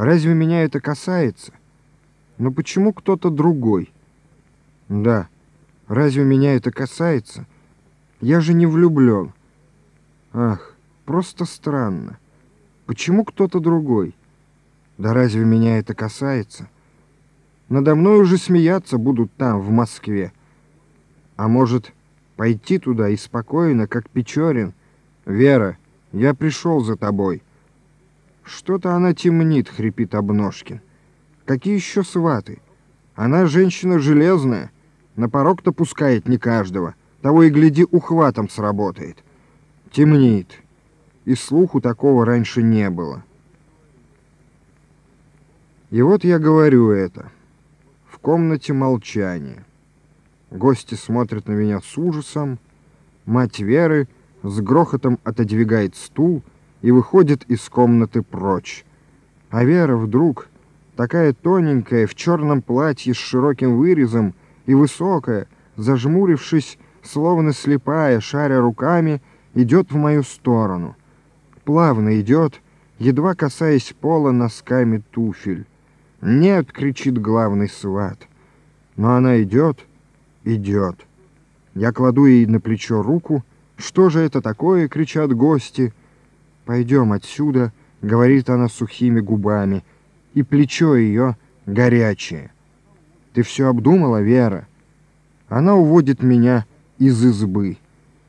Разве меня это касается? Но почему кто-то другой? Да, разве меня это касается? Я же не влюблен. Ах, просто странно. Почему кто-то другой? Да разве меня это касается? Надо мной уже смеяться будут там, в Москве. А может, пойти туда и спокойно, как Печорин? Вера, я пришел за тобой. Что-то она темнит, хрипит Обножкин. Какие еще сваты? Она женщина железная. На порог-то пускает не каждого. Того и гляди, ухватом сработает. Темнеет. И слуху такого раньше не было. И вот я говорю это. В комнате молчание. Гости смотрят на меня с ужасом. Мать Веры с грохотом отодвигает стул и выходит из комнаты прочь. А Вера вдруг, такая тоненькая, в черном платье с широким вырезом и высокая, зажмурившись, словно слепая, шаря руками, идет в мою сторону. Плавно идет, едва касаясь пола носками туфель. «Нет!» — кричит главный сват. Но она идет, идет. Я кладу ей на плечо руку. «Что же это такое?» — кричат гости. «Пойдем отсюда», — говорит она сухими губами, и плечо ее горячее. «Ты все обдумала, Вера?» Она уводит меня из избы.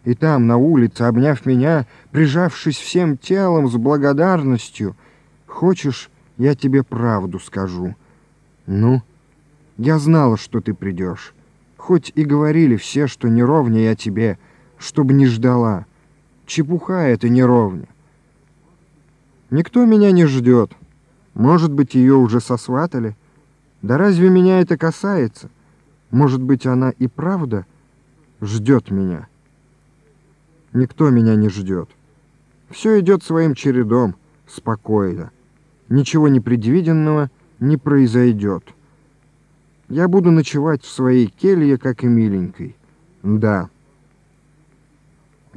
И там, на улице, обняв меня, прижавшись всем телом с благодарностью, «Хочешь, я тебе правду скажу?» «Ну?» «Я знала, что ты придешь. Хоть и говорили все, что неровня я тебе, чтобы не ждала. Чепуха это неровня. Никто меня не ждет. Может быть, ее уже сосватали? Да разве меня это касается? Может быть, она и правда ждет меня? Никто меня не ждет. Все идет своим чередом, спокойно. Ничего непредвиденного не произойдет. Я буду ночевать в своей келье, как и миленькой. Да.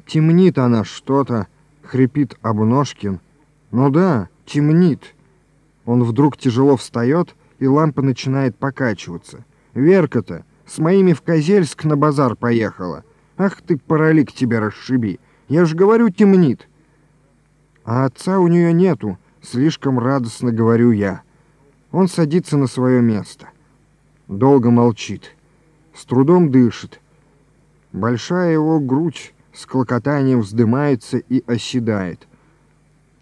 Темнит она что-то, хрипит Обножкин, ну да, темнит. Он вдруг тяжело встает, и лампа начинает покачиваться. Верка-то с моими в Козельск на базар поехала. Ах ты, паралик, тебя расшиби. Я же говорю, темнит. А отца у нее нету, слишком радостно говорю я. Он садится на свое место. Долго молчит. С трудом дышит. Большая его грудь с клокотанием вздымается и оседает.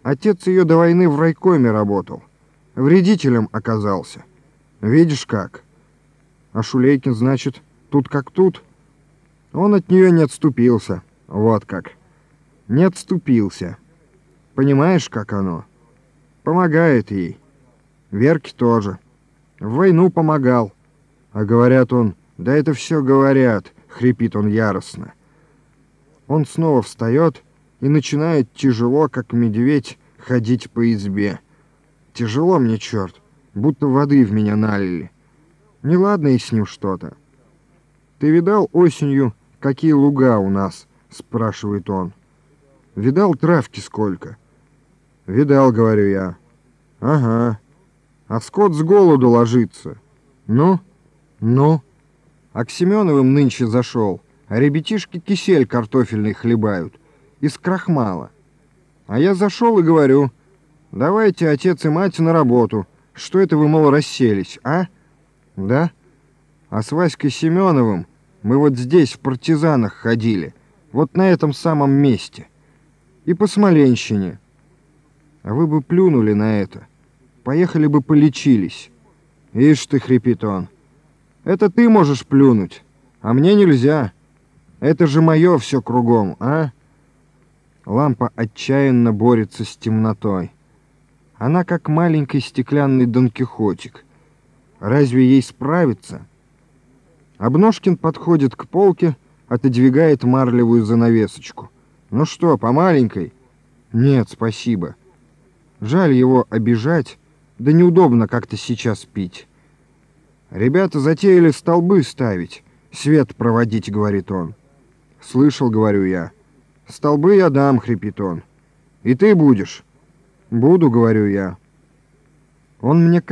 Отец ее до войны в райкоме работал. Вредителем оказался. Видишь как? А Шулейкин, значит, тут как тут? Он от нее не отступился. Вот как. Не отступился. Понимаешь, как оно? Помогает ей. Верке тоже. В войну помогал. А говорят он, да это все говорят, хрипит он яростно. Он снова встает и начинает тяжело, как медведь, ходить по избе. Тяжело мне, черт, будто воды в меня налили. Неладно и с ним что-то. «Ты видал осенью, какие луга у нас?» — спрашивает он. «Видал травки сколько?» «Видал», — говорю я. «Ага. А скот с голоду ложится. Ну? Ну?» А к Семеновым нынче зашел, а ребятишки кисель картофельный хлебают. Из крахмала. А я зашел и говорю, давайте, отец и мать, на работу. Что это вы, мол, расселись, а? Да? А с Васькой Семеновым мы вот здесь в партизанах ходили, вот на этом самом месте. И по Смоленщине. А вы бы плюнули на это. Поехали бы полечились. Ишь ты, хрипит он. Это ты можешь плюнуть, а мне нельзя. Это же мое все кругом, а? Лампа отчаянно борется с темнотой. Она как маленький стеклянный донкихотик. Разве ей справиться? Обножкин подходит к полке, отодвигает марлевую занавесочку. «Ну что, по маленькой?» «Нет, спасибо. Жаль его обижать, да неудобно как-то сейчас пить». «Ребята затеяли столбы ставить, свет проводить», — говорит он. «Слышал, — говорю я». «Столбы я дам», — хрипит он. «И ты будешь?» «Буду», — говорю я. Он мне